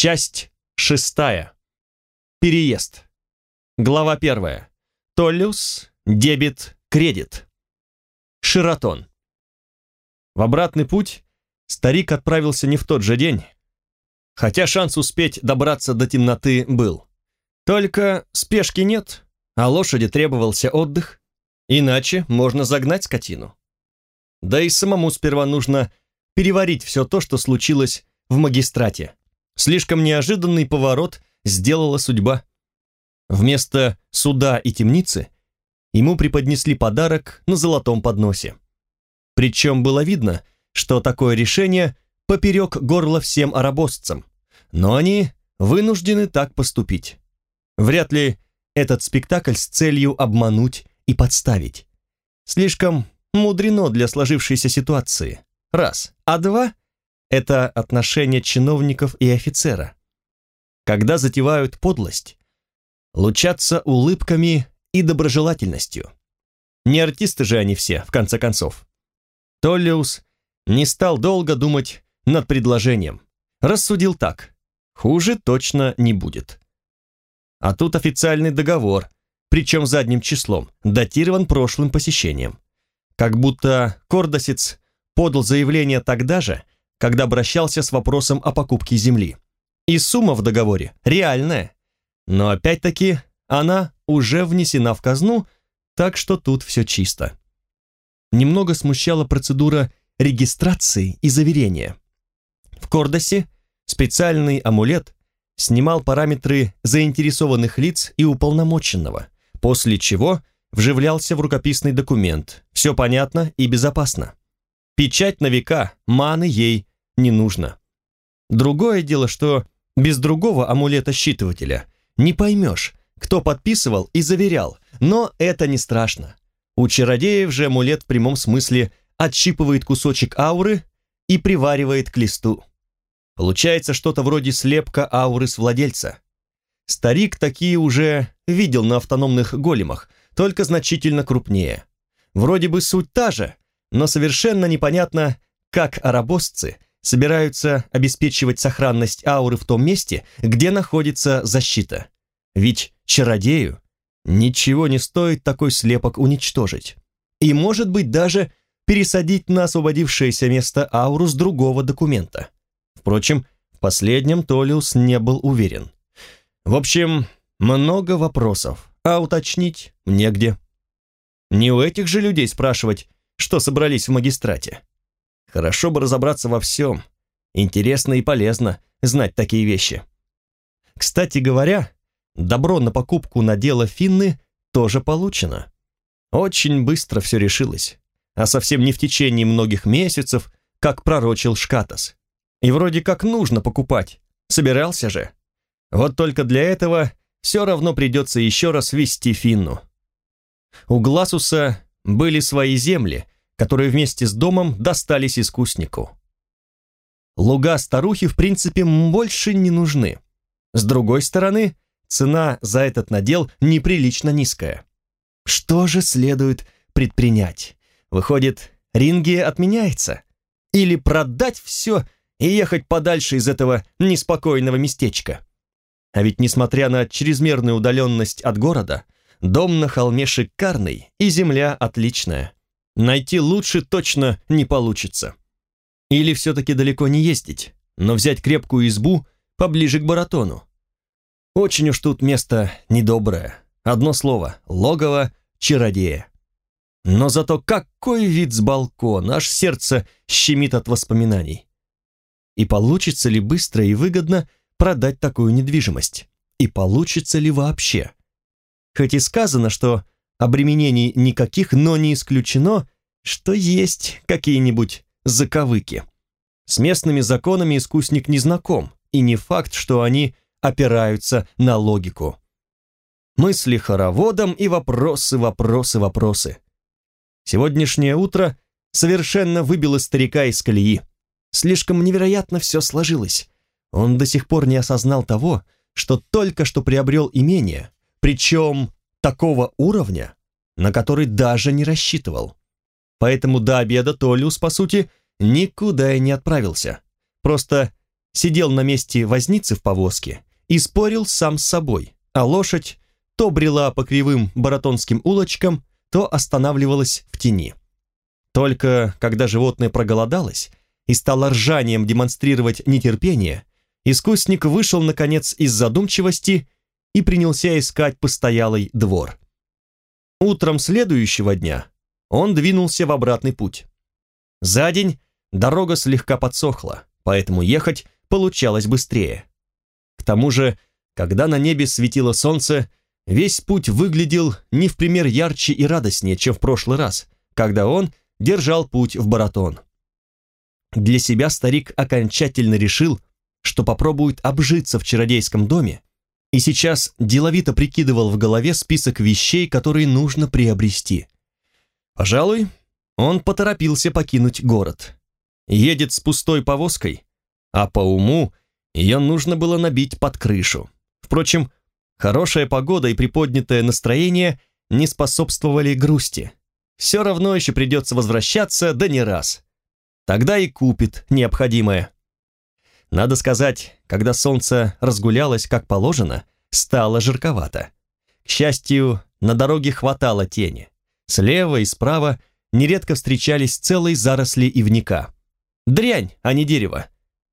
Часть шестая. Переезд. Глава первая. Толлиус, дебет, кредит. Ширатон. В обратный путь старик отправился не в тот же день, хотя шанс успеть добраться до темноты был. Только спешки нет, а лошади требовался отдых, иначе можно загнать скотину. Да и самому сперва нужно переварить все то, что случилось в магистрате. Слишком неожиданный поворот сделала судьба. Вместо суда и темницы ему преподнесли подарок на золотом подносе. Причем было видно, что такое решение поперек горла всем арабосцам, но они вынуждены так поступить. Вряд ли этот спектакль с целью обмануть и подставить. Слишком мудрено для сложившейся ситуации. Раз. А два – это отношение чиновников и офицера. Когда затевают подлость, лучатся улыбками и доброжелательностью. Не артисты же они все, в конце концов. Толлиус не стал долго думать над предложением. Рассудил так. Хуже точно не будет. А тут официальный договор, причем задним числом, датирован прошлым посещением. Как будто Кордосец подал заявление тогда же, когда обращался с вопросом о покупке земли. И сумма в договоре реальная. Но опять-таки она уже внесена в казну, так что тут все чисто. Немного смущала процедура регистрации и заверения. В Кордосе специальный амулет снимал параметры заинтересованных лиц и уполномоченного, после чего вживлялся в рукописный документ. Все понятно и безопасно. Печать на века, маны ей не нужно. Другое дело, что без другого амулета-считывателя не поймешь, кто подписывал и заверял, но это не страшно. У чародеев же амулет в прямом смысле отщипывает кусочек ауры и приваривает к листу. Получается что-то вроде слепка ауры с владельца. Старик такие уже видел на автономных големах, только значительно крупнее. Вроде бы суть та же, но совершенно непонятно, как арабосцы собираются обеспечивать сохранность ауры в том месте, где находится защита. Ведь чародею ничего не стоит такой слепок уничтожить. И, может быть, даже пересадить на освободившееся место ауру с другого документа. Впрочем, в последнем Толиус не был уверен. В общем, много вопросов а уточнить негде. Не у этих же людей спрашивать, что собрались в магистрате. Хорошо бы разобраться во всем. Интересно и полезно знать такие вещи. Кстати говоря, добро на покупку на дело Финны тоже получено. Очень быстро все решилось, а совсем не в течение многих месяцев, как пророчил Шкатас. И вроде как нужно покупать, собирался же. Вот только для этого все равно придется еще раз вести Финну. У Гласуса были свои земли, которые вместе с домом достались искуснику. Луга старухи, в принципе, больше не нужны. С другой стороны, цена за этот надел неприлично низкая. Что же следует предпринять? Выходит, ринги отменяется? Или продать все и ехать подальше из этого неспокойного местечка? А ведь несмотря на чрезмерную удаленность от города, дом на холме шикарный и земля отличная. Найти лучше точно не получится. Или все-таки далеко не ездить, но взять крепкую избу поближе к баратону. Очень уж тут место недоброе. Одно слово — логово чародея. Но зато какой вид с балкона, аж сердце щемит от воспоминаний. И получится ли быстро и выгодно продать такую недвижимость? И получится ли вообще? Хоть и сказано, что обременений никаких, но не исключено, что есть какие-нибудь заковыки. С местными законами искусник не знаком, и не факт, что они опираются на логику. Мысли хороводом и вопросы, вопросы, вопросы. Сегодняшнее утро совершенно выбило старика из колеи. Слишком невероятно все сложилось. Он до сих пор не осознал того, что только что приобрел имение, причем такого уровня, на который даже не рассчитывал. Поэтому до обеда Толиус, по сути, никуда и не отправился. Просто сидел на месте возницы в повозке и спорил сам с собой, а лошадь то брела по кривым баратонским улочкам, то останавливалась в тени. Только когда животное проголодалось и стало ржанием демонстрировать нетерпение, искусник вышел, наконец, из задумчивости и принялся искать постоялый двор. Утром следующего дня он двинулся в обратный путь. За день дорога слегка подсохла, поэтому ехать получалось быстрее. К тому же, когда на небе светило солнце, весь путь выглядел не в пример ярче и радостнее, чем в прошлый раз, когда он держал путь в Баратон. Для себя старик окончательно решил, что попробует обжиться в чародейском доме, и сейчас деловито прикидывал в голове список вещей, которые нужно приобрести. Пожалуй, он поторопился покинуть город. Едет с пустой повозкой, а по уму ее нужно было набить под крышу. Впрочем, хорошая погода и приподнятое настроение не способствовали грусти. Все равно еще придется возвращаться, да не раз. Тогда и купит необходимое. Надо сказать, когда солнце разгулялось как положено, стало жарковато. К счастью, на дороге хватало тени. Слева и справа нередко встречались целые заросли ивника. Дрянь, а не дерево.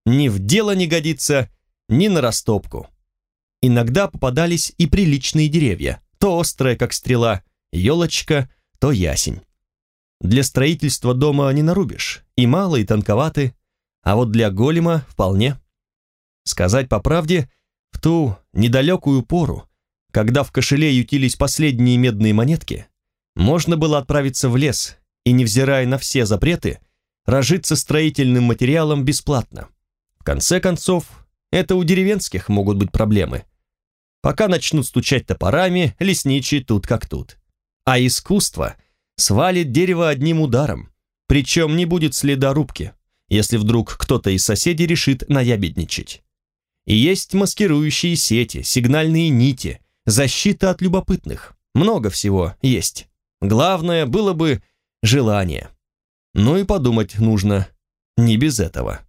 Ни в дело не годится, ни на растопку. Иногда попадались и приличные деревья, то острая, как стрела, елочка, то ясень. Для строительства дома не нарубишь, и мало, и тонковаты, а вот для голема вполне. Сказать по правде, в ту недалекую пору, когда в кошеле ютились последние медные монетки, можно было отправиться в лес и, невзирая на все запреты, разжиться строительным материалом бесплатно. В конце концов, это у деревенских могут быть проблемы. Пока начнут стучать топорами, лесничие тут как тут. А искусство свалит дерево одним ударом, причем не будет следа рубки, если вдруг кто-то из соседей решит наябедничать. И есть маскирующие сети, сигнальные нити, защита от любопытных. Много всего есть. Главное было бы желание. Ну и подумать нужно не без этого.